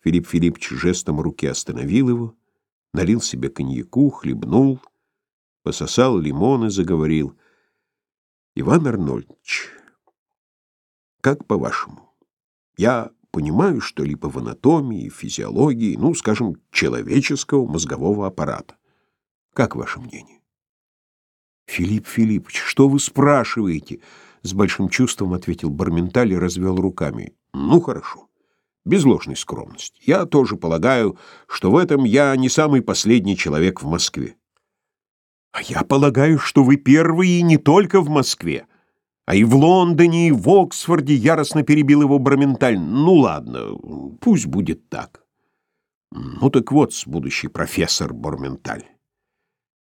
Филипп Филиппович жестом руки остановил его, налил себе коньяку, хлебнул, пососал лимон и заговорил. «Иван Арнольдович, как по-вашему? Я понимаю что-либо в анатомии, физиологии, ну, скажем, человеческого мозгового аппарата. Как ваше мнение?» «Филипп Филиппович, что вы спрашиваете?» С большим чувством ответил Барменталь и развел руками. «Ну, хорошо без ложной скромности. Я тоже полагаю, что в этом я не самый последний человек в Москве. А я полагаю, что вы первые не только в Москве, а и в Лондоне, и в Оксфорде яростно перебил его Браменталь. Ну ладно, пусть будет так. Ну так вот, будущий профессор Борменталь,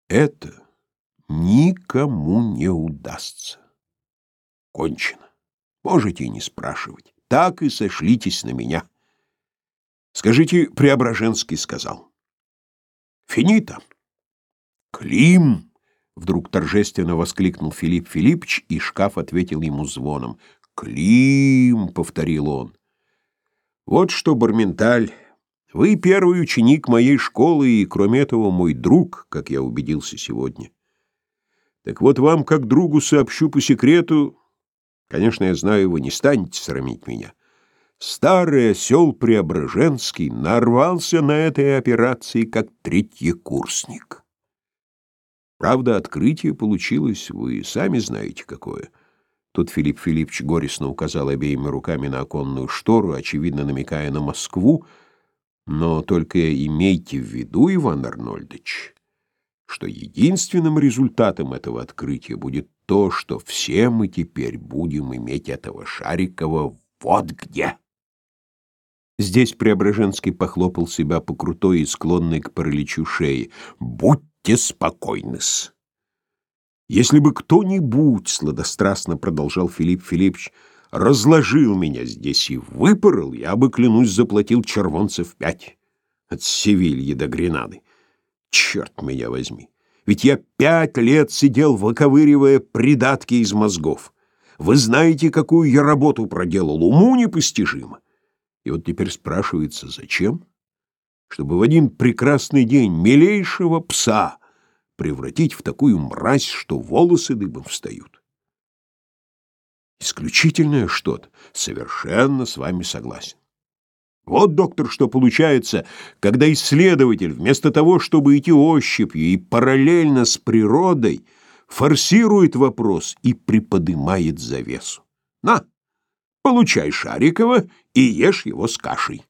это никому не удастся. Кончено. Можете и не спрашивать так и сошлитесь на меня. Скажите, Преображенский сказал. Финита. Клим! Вдруг торжественно воскликнул Филипп Филиппович, и шкаф ответил ему звоном. Клим, повторил он. Вот что, Барменталь, вы первый ученик моей школы и, кроме этого, мой друг, как я убедился сегодня. Так вот вам, как другу, сообщу по секрету, Конечно, я знаю, вы не станете срамить меня. Старый осел Преображенский нарвался на этой операции как третьекурсник. Правда, открытие получилось, вы сами знаете, какое. Тут Филипп Филиппович горестно указал обеими руками на оконную штору, очевидно намекая на Москву, но только имейте в виду, Иван Арнольдович, что единственным результатом этого открытия будет то, что все мы теперь будем иметь этого Шарикова вот где. Здесь Преображенский похлопал себя по крутой и склонной к параличу шеи. «Будьте спокойны-с!» «Если бы кто-нибудь, — сладострастно продолжал Филипп Филиппович, — разложил меня здесь и выпорол, я бы, клянусь, заплатил червонцев пять от Севильи до Гренады. Черт меня возьми! Ведь я пять лет сидел, выковыривая придатки из мозгов. Вы знаете, какую я работу проделал, уму непостижимо. И вот теперь спрашивается, зачем? Чтобы в один прекрасный день милейшего пса превратить в такую мразь, что волосы дыбом встают. Исключительное что-то. Совершенно с вами согласен. Вот, доктор, что получается, когда исследователь, вместо того, чтобы идти ощупью и параллельно с природой, форсирует вопрос и приподымает завесу. На, получай Шарикова и ешь его с кашей.